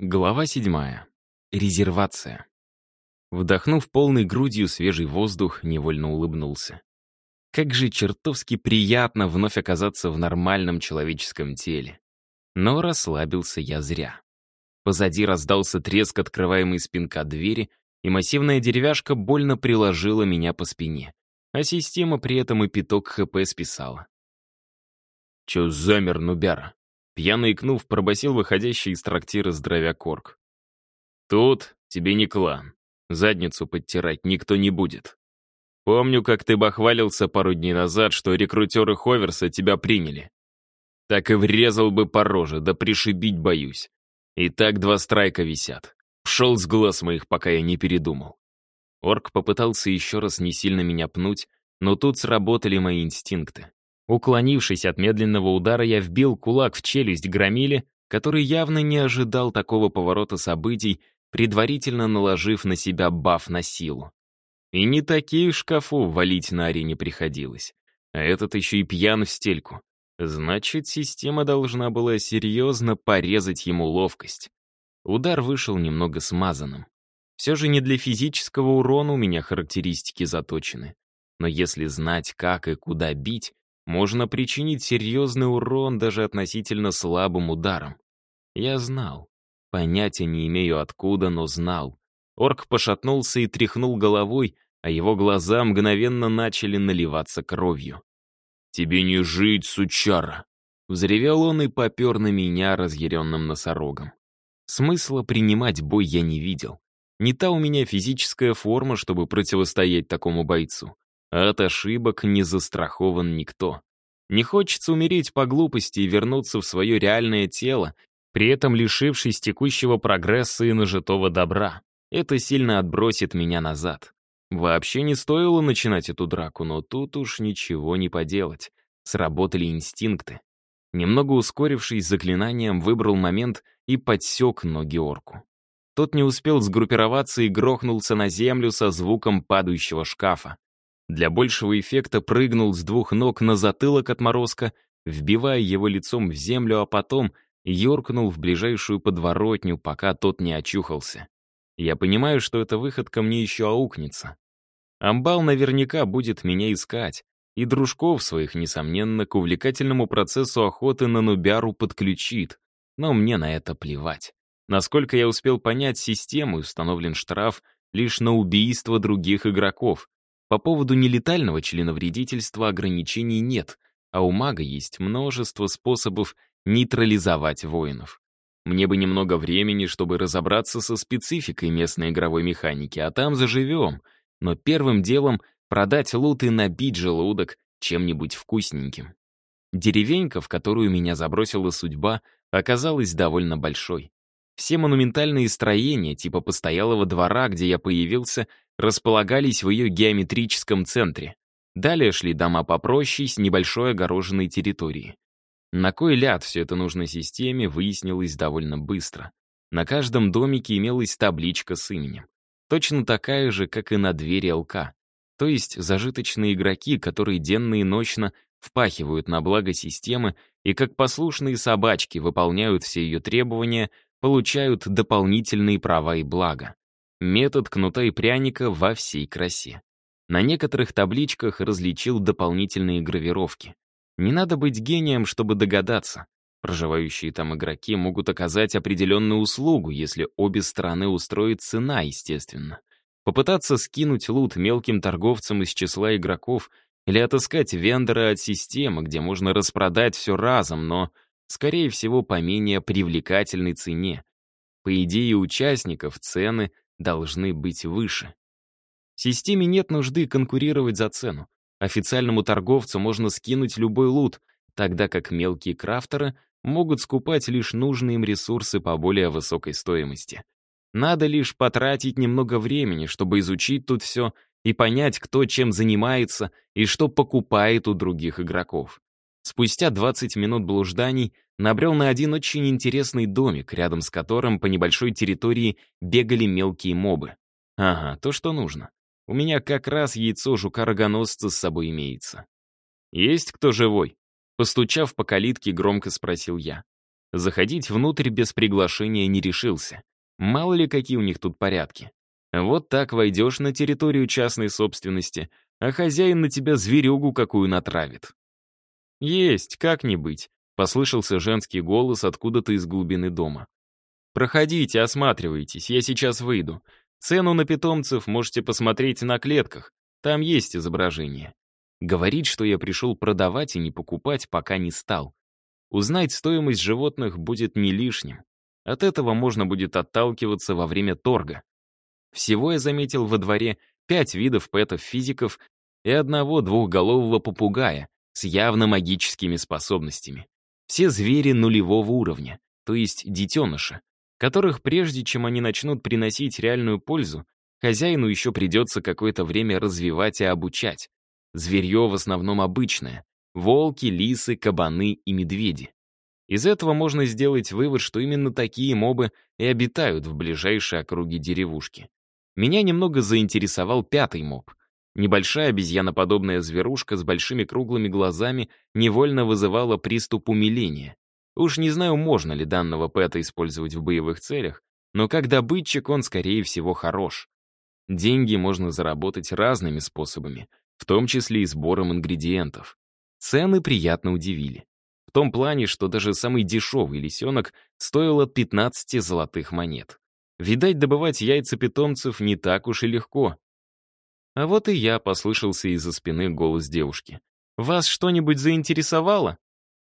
Глава седьмая. Резервация. Вдохнув полной грудью свежий воздух, невольно улыбнулся. Как же чертовски приятно вновь оказаться в нормальном человеческом теле. Но расслабился я зря. Позади раздался треск открываемой спинка двери, и массивная деревяшка больно приложила меня по спине. А система при этом и пяток ХП списала. «Чё замер, нубяра?» Пьяно икнув, пробасил выходящий из трактира здоровякорг. «Тут тебе не клан. Задницу подтирать никто не будет. Помню, как ты бахвалился пару дней назад, что рекрутеры Ховерса тебя приняли. Так и врезал бы по роже, да пришибить боюсь. И так два страйка висят. Пшел с глаз моих, пока я не передумал». Орк попытался еще раз не сильно меня пнуть, но тут сработали мои инстинкты. Уклонившись от медленного удара, я вбил кулак в челюсть громиле, который явно не ожидал такого поворота событий, предварительно наложив на себя баф на силу. И не такие шкафу валить на арене приходилось. А этот еще и пьян в стельку. Значит, система должна была серьезно порезать ему ловкость. Удар вышел немного смазанным. Все же не для физического урона у меня характеристики заточены. Но если знать, как и куда бить, можно причинить серьезный урон даже относительно слабым ударом. Я знал. Понятия не имею откуда, но знал. Орк пошатнулся и тряхнул головой, а его глаза мгновенно начали наливаться кровью. «Тебе не жить, сучара!» Взревел он и попер на меня разъяренным носорогом. Смысла принимать бой я не видел. Не та у меня физическая форма, чтобы противостоять такому бойцу. От ошибок не застрахован никто. Не хочется умереть по глупости и вернуться в свое реальное тело, при этом лишившись текущего прогресса и нажитого добра. Это сильно отбросит меня назад. Вообще не стоило начинать эту драку, но тут уж ничего не поделать. Сработали инстинкты. Немного ускорившись заклинанием, выбрал момент и подсек ноги орку. Тот не успел сгруппироваться и грохнулся на землю со звуком падающего шкафа. Для большего эффекта прыгнул с двух ног на затылок отморозка, вбивая его лицом в землю, а потом юркнул в ближайшую подворотню, пока тот не очухался. Я понимаю, что эта выходка мне еще аукнется. Амбал наверняка будет меня искать, и дружков своих, несомненно, к увлекательному процессу охоты на нубяру подключит, но мне на это плевать. Насколько я успел понять систему, установлен штраф лишь на убийство других игроков, по поводу нелетального членовредительства ограничений нет, а у мага есть множество способов нейтрализовать воинов. Мне бы немного времени, чтобы разобраться со спецификой местной игровой механики, а там заживем. Но первым делом продать лут и набить желудок чем-нибудь вкусненьким. Деревенька, в которую меня забросила судьба, оказалась довольно большой. Все монументальные строения, типа постоялого двора, где я появился, располагались в ее геометрическом центре. Далее шли дома попроще с небольшой огороженной территорией. На кой ляд все это нужно системе, выяснилось довольно быстро. На каждом домике имелась табличка с именем. Точно такая же, как и на двери ЛК. То есть зажиточные игроки, которые денно и ночно впахивают на благо системы и как послушные собачки выполняют все ее требования, получают дополнительные права и блага. Метод кнута и пряника во всей красе. На некоторых табличках различил дополнительные гравировки. Не надо быть гением, чтобы догадаться. Проживающие там игроки могут оказать определенную услугу, если обе стороны устроит цена, естественно. Попытаться скинуть лут мелким торговцам из числа игроков или отыскать вендора от системы, где можно распродать все разом, но скорее всего, по менее привлекательной цене. По идее участников цены должны быть выше. Системе нет нужды конкурировать за цену. Официальному торговцу можно скинуть любой лут, тогда как мелкие крафтеры могут скупать лишь нужные им ресурсы по более высокой стоимости. Надо лишь потратить немного времени, чтобы изучить тут все и понять, кто чем занимается и что покупает у других игроков. Спустя 20 минут блужданий набрел на один очень интересный домик, рядом с которым по небольшой территории бегали мелкие мобы. Ага, то, что нужно. У меня как раз яйцо жука-рогоносца с собой имеется. «Есть кто живой?» Постучав по калитке, громко спросил я. Заходить внутрь без приглашения не решился. Мало ли, какие у них тут порядки. Вот так войдешь на территорию частной собственности, а хозяин на тебя зверюгу какую натравит. «Есть, как не быть», — послышался женский голос откуда-то из глубины дома. «Проходите, осматривайтесь, я сейчас выйду. Цену на питомцев можете посмотреть на клетках, там есть изображение». Говорить, что я пришел продавать и не покупать, пока не стал. Узнать стоимость животных будет не лишним. От этого можно будет отталкиваться во время торга. Всего я заметил во дворе пять видов пэтов-физиков и одного двухголового попугая с явно магическими способностями. Все звери нулевого уровня, то есть детеныши, которых прежде чем они начнут приносить реальную пользу, хозяину еще придется какое-то время развивать и обучать. Зверье в основном обычное, волки, лисы, кабаны и медведи. Из этого можно сделать вывод, что именно такие мобы и обитают в ближайшей округе деревушки. Меня немного заинтересовал пятый моб. Небольшая обезьяноподобная зверушка с большими круглыми глазами невольно вызывала приступ умиления. Уж не знаю, можно ли данного пэта использовать в боевых целях, но как добытчик он, скорее всего, хорош. Деньги можно заработать разными способами, в том числе и сбором ингредиентов. Цены приятно удивили. В том плане, что даже самый дешевый лисенок стоил от 15 золотых монет. Видать, добывать яйца питомцев не так уж и легко. А вот и я послышался из-за спины голос девушки. «Вас что-нибудь заинтересовало?»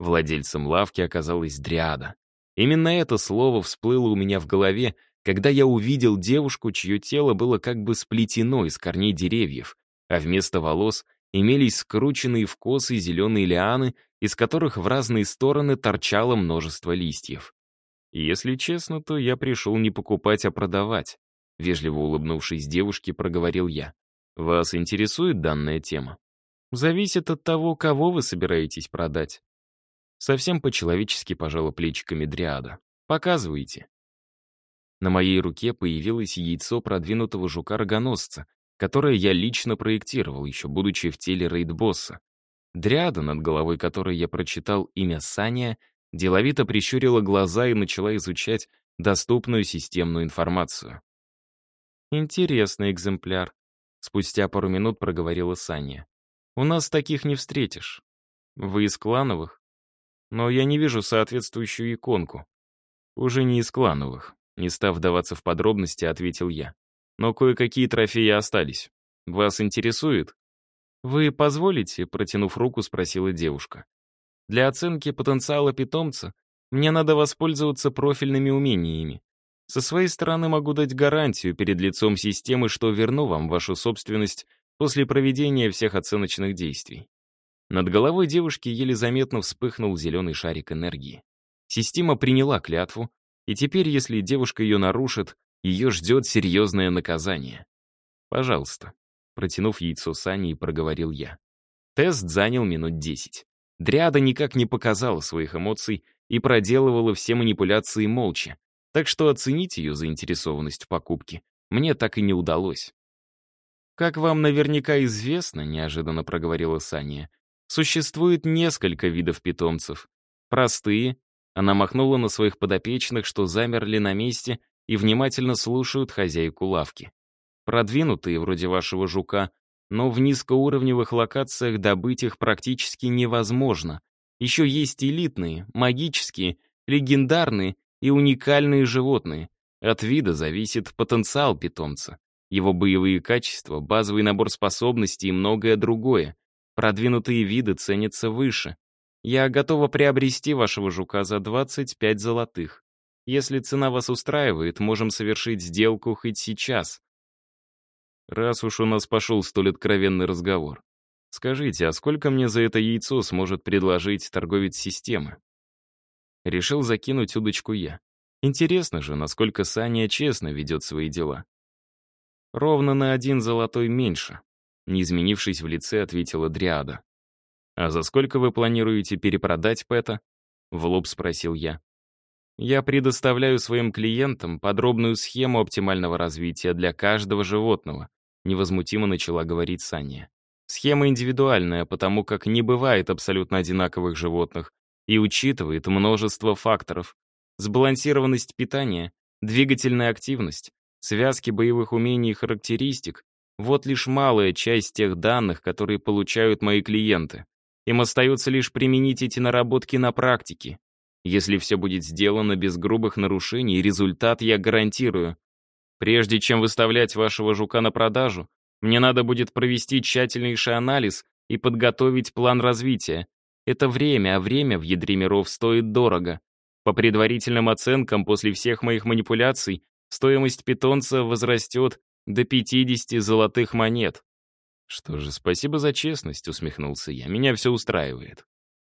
Владельцем лавки оказалась Дриада. Именно это слово всплыло у меня в голове, когда я увидел девушку, чье тело было как бы сплетено из корней деревьев, а вместо волос имелись скрученные в косы зеленые лианы, из которых в разные стороны торчало множество листьев. Если честно, то я пришел не покупать, а продавать. Вежливо улыбнувшись девушке, проговорил я. Вас интересует данная тема? Зависит от того, кого вы собираетесь продать. Совсем по-человечески пожала плечиками Дриада. Показывайте. На моей руке появилось яйцо продвинутого жука-рогоносца, которое я лично проектировал, еще будучи в теле рейд-босса. Дриада, над головой которой я прочитал имя Саня, деловито прищурила глаза и начала изучать доступную системную информацию. «Интересный экземпляр», — спустя пару минут проговорила Саня. «У нас таких не встретишь. Вы из клановых? Но я не вижу соответствующую иконку». «Уже не из клановых», — не став вдаваться в подробности, ответил я но кое-какие трофеи остались. Вас интересует?» «Вы позволите?» — протянув руку, спросила девушка. «Для оценки потенциала питомца мне надо воспользоваться профильными умениями. Со своей стороны могу дать гарантию перед лицом системы, что верну вам вашу собственность после проведения всех оценочных действий». Над головой девушки еле заметно вспыхнул зеленый шарик энергии. Система приняла клятву, и теперь, если девушка ее нарушит, ее ждет серьезное наказание. Пожалуйста. Протянув яйцо Сани, проговорил я. Тест занял минут десять. Дриада никак не показала своих эмоций и проделывала все манипуляции молча, так что оценить ее заинтересованность в покупке мне так и не удалось. «Как вам наверняка известно», — неожиданно проговорила Саня, «существует несколько видов питомцев. Простые». Она махнула на своих подопечных, что замерли на месте и внимательно слушают хозяйку лавки. Продвинутые, вроде вашего жука, но в низкоуровневых локациях добыть их практически невозможно. Еще есть элитные, магические, легендарные и уникальные животные. От вида зависит потенциал питомца, его боевые качества, базовый набор способностей и многое другое. Продвинутые виды ценятся выше. Я готова приобрести вашего жука за 25 золотых. Если цена вас устраивает, можем совершить сделку хоть сейчас. Раз уж у нас пошел столь откровенный разговор. Скажите, а сколько мне за это яйцо сможет предложить торговец системы? Решил закинуть удочку я. Интересно же, насколько Саня честно ведет свои дела. Ровно на один золотой меньше. Не изменившись в лице, ответила Дриада. «А за сколько вы планируете перепродать Пэта?» В лоб спросил я. Я предоставляю своим клиентам подробную схему оптимального развития для каждого животного, невозмутимо начала говорить Саня. Схема индивидуальная, потому как не бывает абсолютно одинаковых животных, и учитывает множество факторов. Сбалансированность питания, двигательная активность, связки боевых умений и характеристик — вот лишь малая часть тех данных, которые получают мои клиенты. Им остается лишь применить эти наработки на практике. Если все будет сделано без грубых нарушений, результат я гарантирую. Прежде чем выставлять вашего жука на продажу, мне надо будет провести тщательнейший анализ и подготовить план развития. Это время, а время в ядре миров стоит дорого. По предварительным оценкам, после всех моих манипуляций, стоимость питомца возрастет до 50 золотых монет. Что же, спасибо за честность, усмехнулся я. Меня все устраивает.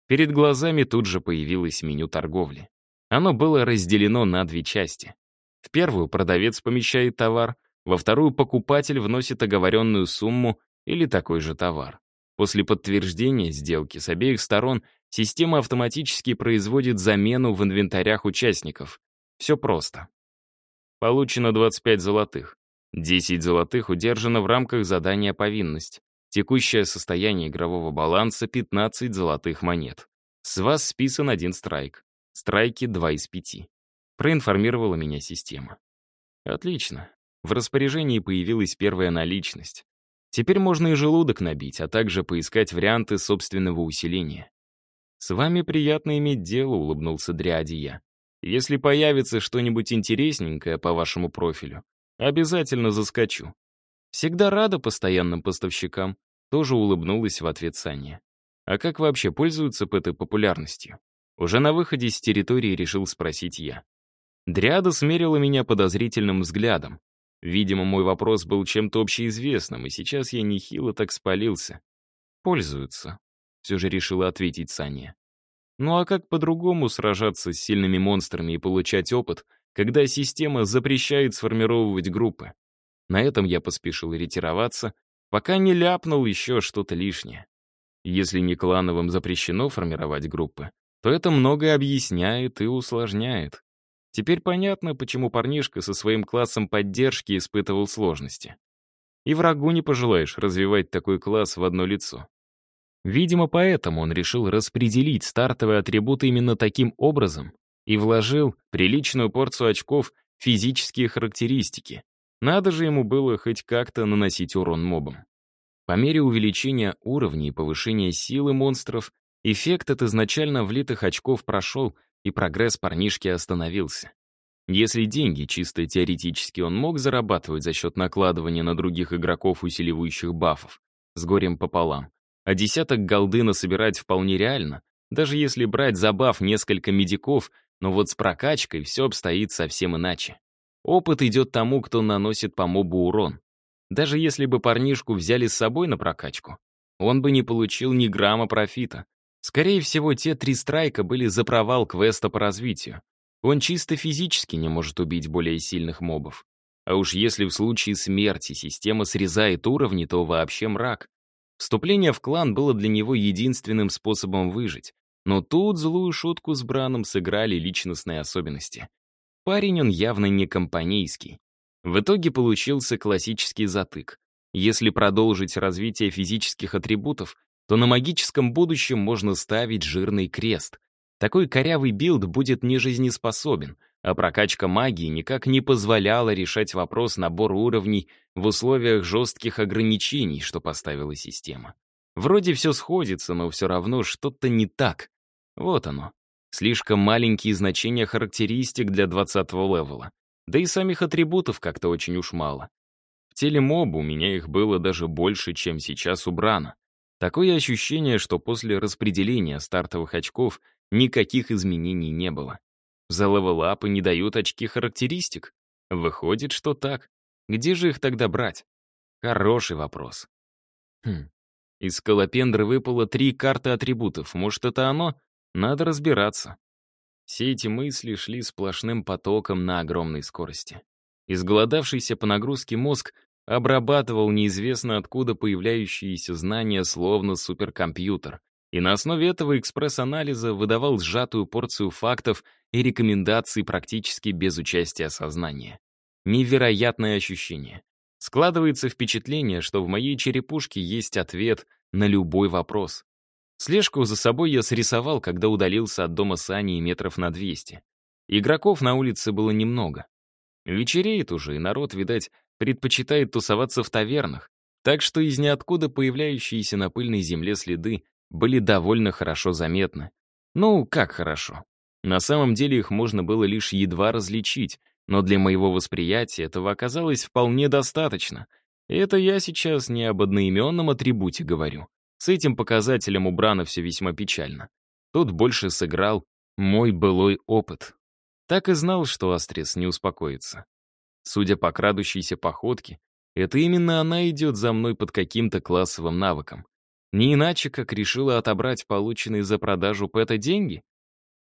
Перед глазами тут же появилось меню торговли. Оно было разделено на две части. В первую продавец помещает товар, во вторую покупатель вносит оговоренную сумму или такой же товар. После подтверждения сделки с обеих сторон система автоматически производит замену в инвентарях участников. Все просто. Получено 25 золотых. 10 золотых удержано в рамках задания «Повинность». Текущее состояние игрового баланса — 15 золотых монет. С вас списан один страйк. Страйки — 2 из 5. Проинформировала меня система. Отлично. В распоряжении появилась первая наличность. Теперь можно и желудок набить, а также поискать варианты собственного усиления. «С вами приятно иметь дело», — улыбнулся Дриадия. «Если появится что-нибудь интересненькое по вашему профилю, обязательно заскочу». «Всегда рада постоянным поставщикам», — тоже улыбнулась в ответ Саня. «А как вообще пользуются этой популярностью?» Уже на выходе с территории решил спросить я. Дриада смерила меня подозрительным взглядом, Видимо, мой вопрос был чем-то общеизвестным, и сейчас я нехило так спалился. «Пользуются», — все же решила ответить Саня. «Ну а как по-другому сражаться с сильными монстрами и получать опыт, когда система запрещает сформировывать группы?» На этом я поспешил ретироваться, пока не ляпнул еще что-то лишнее. Если не клановым запрещено формировать группы, то это многое объясняет и усложняет. Теперь понятно, почему парнишка со своим классом поддержки испытывал сложности. И врагу не пожелаешь развивать такой класс в одно лицо. Видимо, поэтому он решил распределить стартовые атрибуты именно таким образом и вложил приличную порцию очков физические характеристики. Надо же ему было хоть как-то наносить урон мобам. По мере увеличения уровней и повышения силы монстров, эффект от изначально влитых очков прошел, и прогресс парнишки остановился. Если деньги чисто теоретически он мог зарабатывать за счет накладывания на других игроков усиливающих бафов, с горем пополам, а десяток голды насобирать вполне реально, даже если брать за баф несколько медиков, но вот с прокачкой все обстоит совсем иначе. Опыт идет тому, кто наносит по мобу урон. Даже если бы парнишку взяли с собой на прокачку, он бы не получил ни грамма профита, Скорее всего, те три страйка были за провал квеста по развитию. Он чисто физически не может убить более сильных мобов. А уж если в случае смерти система срезает уровни, то вообще мрак. Вступление в клан было для него единственным способом выжить. Но тут злую шутку с Браном сыграли личностные особенности. Парень он явно не компанейский. В итоге получился классический затык. Если продолжить развитие физических атрибутов, то на магическом будущем можно ставить жирный крест. Такой корявый билд будет нежизнеспособен, а прокачка магии никак не позволяла решать вопрос набора уровней в условиях жестких ограничений, что поставила система. Вроде все сходится, но все равно что-то не так. Вот оно. Слишком маленькие значения характеристик для 20 левела. Да и самих атрибутов как-то очень уж мало. В теле моба у меня их было даже больше, чем сейчас у Брана. Такое ощущение, что после распределения стартовых очков никаких изменений не было. За левелапы не дают очки характеристик? Выходит, что так. Где же их тогда брать? Хороший вопрос. Хм. Из скалопендры выпало три карты атрибутов. Может, это оно? Надо разбираться. Все эти мысли шли сплошным потоком на огромной скорости. Изголодавшийся по нагрузке мозг обрабатывал неизвестно откуда появляющиеся знания словно суперкомпьютер, и на основе этого экспресс-анализа выдавал сжатую порцию фактов и рекомендаций практически без участия сознания. Невероятное ощущение. Складывается впечатление, что в моей черепушке есть ответ на любой вопрос. Слежку за собой я срисовал, когда удалился от дома Сани метров на 200. Игроков на улице было немного. Вечереет уже, и народ, видать, предпочитает тусоваться в тавернах, так что из ниоткуда появляющиеся на пыльной земле следы были довольно хорошо заметны. Ну, как хорошо. На самом деле их можно было лишь едва различить, но для моего восприятия этого оказалось вполне достаточно. Это я сейчас не об одноименном атрибуте говорю. С этим показателем у Брана все весьма печально. Тут больше сыграл мой былой опыт. Так и знал, что Астрис не успокоится. Судя по крадущейся походке, это именно она идет за мной под каким-то классовым навыком. Не иначе, как решила отобрать полученные за продажу Пэта деньги?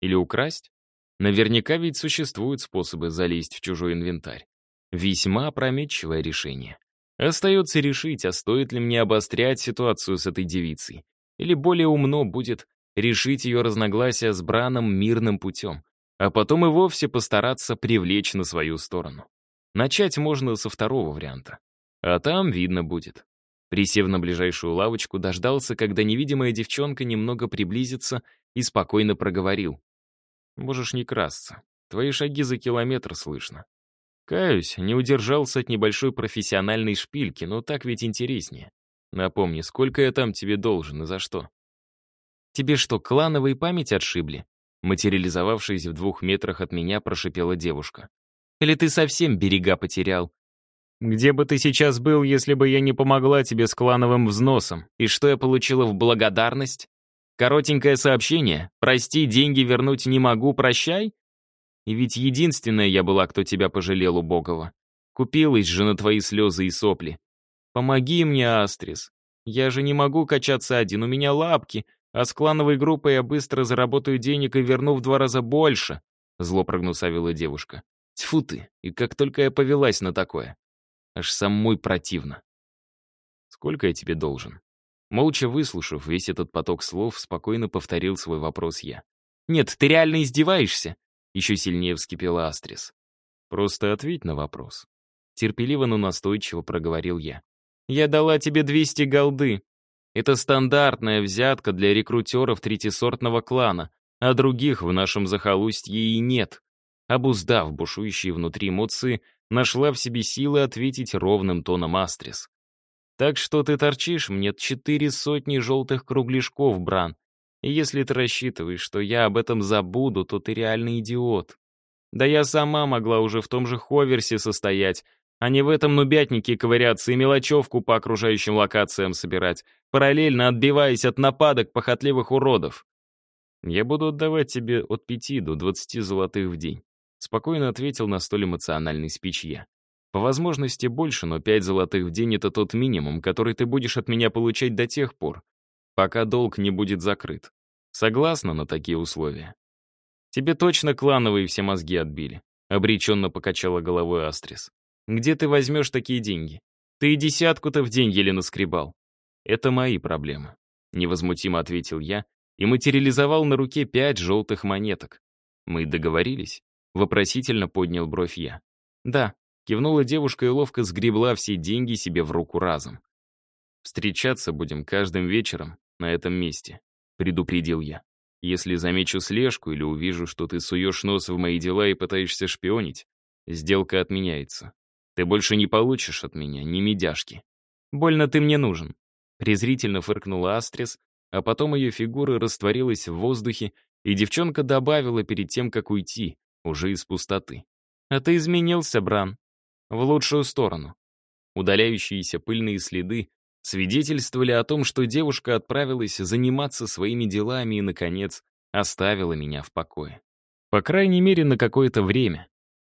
Или украсть? Наверняка ведь существуют способы залезть в чужой инвентарь. Весьма опрометчивое решение. Остается решить, а стоит ли мне обострять ситуацию с этой девицей. Или более умно будет решить ее разногласия с Браном мирным путем, а потом и вовсе постараться привлечь на свою сторону. Начать можно со второго варианта. А там видно будет. Присев на ближайшую лавочку, дождался, когда невидимая девчонка немного приблизится и спокойно проговорил. «Можешь не красться. Твои шаги за километр слышно. Каюсь, не удержался от небольшой профессиональной шпильки, но так ведь интереснее. Напомни, сколько я там тебе должен и за что?» «Тебе что, клановые память отшибли?» Материализовавшись в двух метрах от меня, прошипела девушка. «Или ты совсем берега потерял? Где бы ты сейчас был, если бы я не помогла тебе с клановым взносом? И что я получила в благодарность? Коротенькое сообщение «Прости, деньги вернуть не могу, прощай?» И ведь единственная я была, кто тебя пожалел, убогого. Купилась же на твои слезы и сопли. Помоги мне, Астрис. Я же не могу качаться один, у меня лапки, а с клановой группой я быстро заработаю денег и верну в два раза больше. Зло прогнусавила девушка. Тьфу ты, и как только я повелась на такое. Аж самой противно. Сколько я тебе должен? Молча выслушав весь этот поток слов, спокойно повторил свой вопрос я. «Нет, ты реально издеваешься?» Еще сильнее вскипела Астрис. «Просто ответь на вопрос». Терпеливо, но настойчиво проговорил я. «Я дала тебе 200 голды. Это стандартная взятка для рекрутеров третисортного клана, а других в нашем захолустье и нет». Обуздав бушующие внутри эмоции, нашла в себе силы ответить ровным тоном Астрис. «Так что ты торчишь мне четыре сотни желтых кругляшков, Бран. И если ты рассчитываешь, что я об этом забуду, то ты реальный идиот. Да я сама могла уже в том же Ховерсе состоять, а не в этом нубятнике ковыряться и мелочевку по окружающим локациям собирать, параллельно отбиваясь от нападок похотливых уродов. Я буду отдавать тебе от пяти до двадцати золотых в день. Спокойно ответил на столь эмоциональный спич я. По возможности больше, но пять золотых в день — это тот минимум, который ты будешь от меня получать до тех пор, пока долг не будет закрыт. Согласна на такие условия? Тебе точно клановые все мозги отбили. Обреченно покачала головой Астрис. Где ты возьмешь такие деньги? Ты и десятку-то в день еле наскребал. Это мои проблемы. Невозмутимо ответил я и материализовал на руке пять желтых монеток. Мы договорились? Вопросительно поднял бровь я. «Да», — кивнула девушка и ловко сгребла все деньги себе в руку разом. «Встречаться будем каждым вечером на этом месте», — предупредил я. «Если замечу слежку или увижу, что ты суешь нос в мои дела и пытаешься шпионить, сделка отменяется. Ты больше не получишь от меня ни медяшки. Больно ты мне нужен», — презрительно фыркнула Астрис, а потом ее фигура растворилась в воздухе, и девчонка добавила перед тем, как уйти уже из пустоты. «А ты изменился, Бран. В лучшую сторону». Удаляющиеся пыльные следы свидетельствовали о том, что девушка отправилась заниматься своими делами и, наконец, оставила меня в покое. По крайней мере, на какое-то время.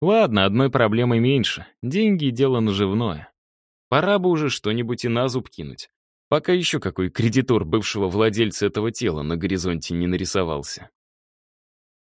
Ладно, одной проблемой меньше. Деньги — дело наживное. Пора бы уже что-нибудь и на зуб кинуть. Пока еще какой кредитор бывшего владельца этого тела на горизонте не нарисовался.